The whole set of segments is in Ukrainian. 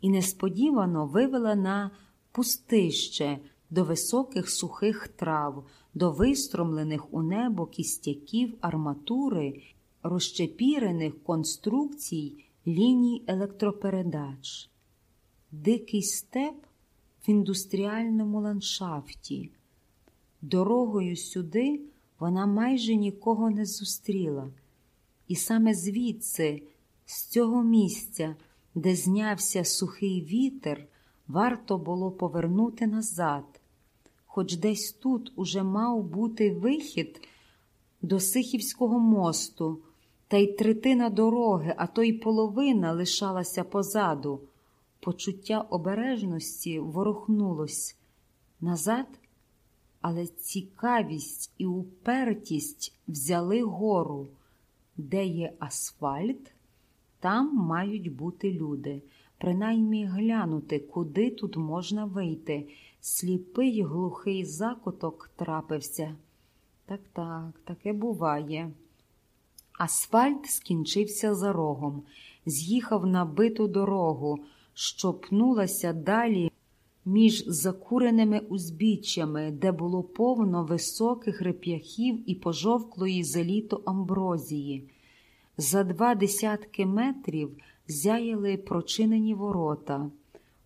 і несподівано вивела на пустище до високих сухих трав, до вистромлених у небо кістяків арматури, розчепірених конструкцій ліній електропередач. Дикий степ в індустріальному ландшафті. Дорогою сюди вона майже нікого не зустріла, і саме звідси, з цього місця, де знявся сухий вітер, варто було повернути назад, хоч десь тут уже мав бути вихід до Сихівського мосту, та й третина дороги, а то й половина лишалася позаду. Почуття обережності ворухнулось назад, але цікавість і упертість взяли гору, де є асфальт, там мають бути люди, принаймні глянути, куди тут можна вийти. Сліпий глухий закуток трапився. Так, так, таке буває. Асфальт скінчився за рогом, з'їхав на биту дорогу, що пнулася далі між закуреними узбіччями, де було повно високих реп'яхів і пожовклої заліто амброзії. За два десятки метрів зяяли прочинені ворота.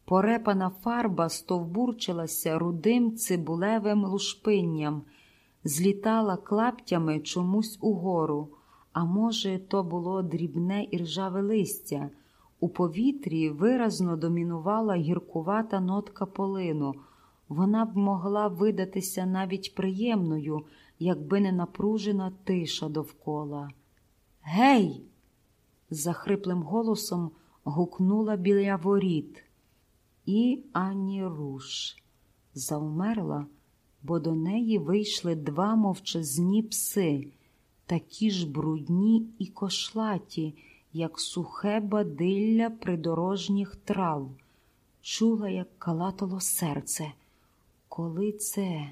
Порепана фарба стовбурчилася рудим цибулевим лушпинням, злітала клаптями чомусь угору. А може, то було дрібне і ржаве листя. У повітрі виразно домінувала гіркувата нотка полину. Вона б могла видатися навіть приємною, якби не напружена тиша довкола. Гей! захриплим голосом гукнула біля воріт. І ані руш завмерла, бо до неї вийшли два мовчазні пси такі ж брудні і кошлаті, як сухе бадилля придорожніх трав, чула, як калатало серце. Коли це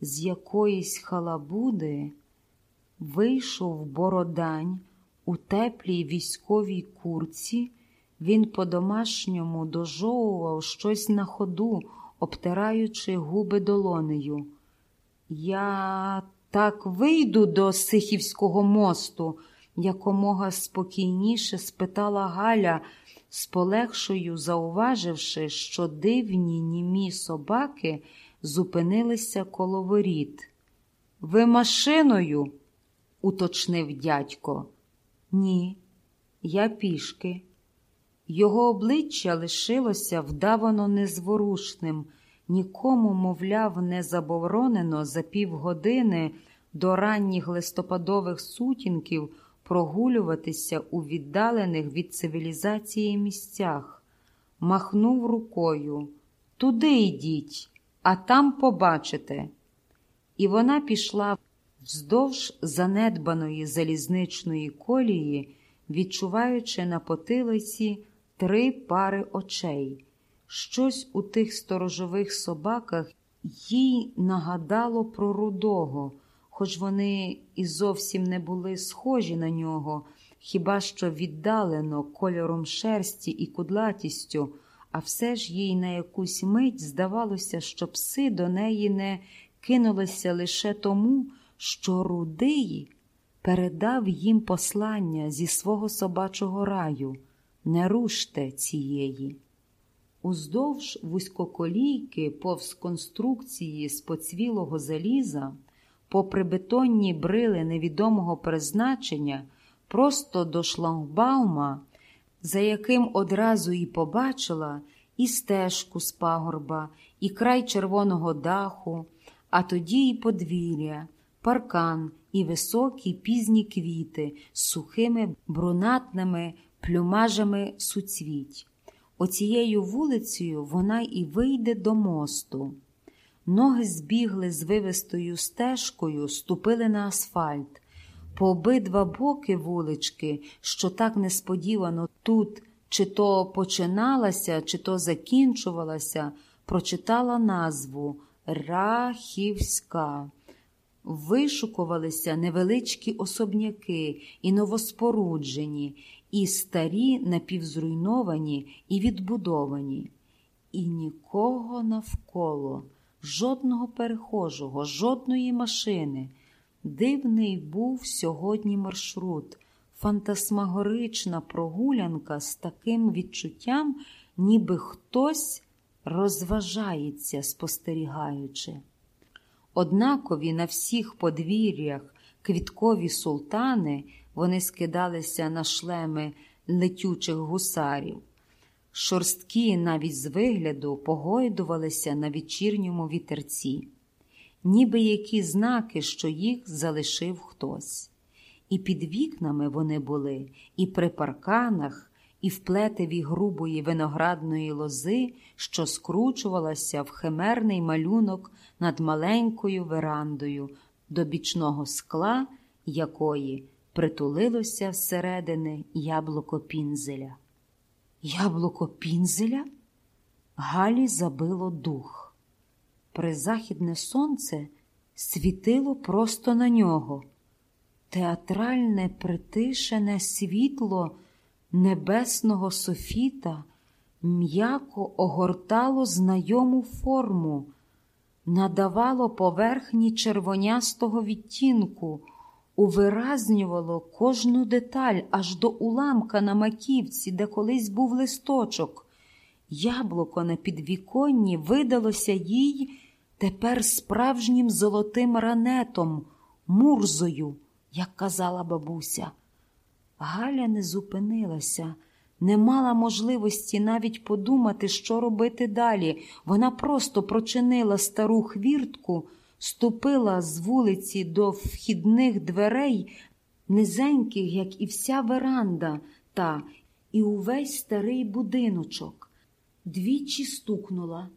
з якоїсь халабуди вийшов бородань у теплій військовій курці, він по-домашньому дожовував щось на ходу, обтираючи губи долонею. Я так вийду до Сихівського мосту, якомога спокійніше спитала Галя, з полегшою зауваживши, що дивні німі собаки зупинилися коло воріт. Ви машиною? уточнив дядько. Ні, я пішки. Його обличчя лишилося вдавано незворушним нікому, мовляв, не заборонено за півгодини до ранніх листопадових сутінків прогулюватися у віддалених від цивілізації місцях, махнув рукою Туди йдіть, а там побачите. І вона пішла вздовж занедбаної залізничної колії, відчуваючи на потилиці три пари очей. Щось у тих сторожових собаках їй нагадало про рудого, хоч вони і зовсім не були схожі на нього, хіба що віддалено кольором шерсті і кудлатістю, а все ж їй на якусь мить здавалося, що пси до неї не кинулися лише тому, що рудий передав їм послання зі свого собачого раю не руште цієї. Уздовж вузькоколійки, повз конструкції з поцвілого заліза, попри бетонні брили невідомого призначення, просто до шлагбаума, за яким одразу і побачила і стежку з пагорба, і край червоного даху, а тоді і подвір'я, паркан і високі пізні квіти з сухими брунатними плюмажами суцвіть. Оцією вулицею вона і вийде до мосту. Ноги збігли з вивистою стежкою, ступили на асфальт. По обидва боки вулички, що так несподівано тут чи то починалася, чи то закінчувалася, прочитала назву Рахівська. Вишукувалися невеличкі особняки і новоспоруджені, і старі напівзруйновані і відбудовані, і нікого навколо, жодного перехожого, жодної машини. Дивний був сьогодні маршрут, фантасмагорична прогулянка з таким відчуттям, ніби хтось розважається, спостерігаючи. Однакові на всіх подвір'ях квіткові султани вони скидалися на шлеми летючих гусарів. Шорсткі навіть з вигляду погойдувалися на вечірньому вітерці, ніби які знаки, що їх залишив хтось. І під вікнами вони були, і при парканах, і в плетеві грубої виноградної лози, що скручувалася в химерний малюнок над маленькою верандою, до бічного скла якої притулилося зсередини яблуко пінзеля. Яблуко пінзеля? Галі забило дух. Призахідне сонце світило просто на нього. Театральне притишене світло небесного софіта м'яко огортало знайому форму, надавало поверхні червонястого відтінку, увиразнювало кожну деталь аж до уламка на маківці, де колись був листочок. Яблуко на підвіконні видалося їй тепер справжнім золотим ранетом, мурзою, як казала бабуся. Галя не зупинилася, не мала можливості навіть подумати, що робити далі. Вона просто прочинила стару хвіртку, ступила з вулиці до вхідних дверей, низеньких, як і вся веранда, та і увесь старий будиночок. Двічі стукнула,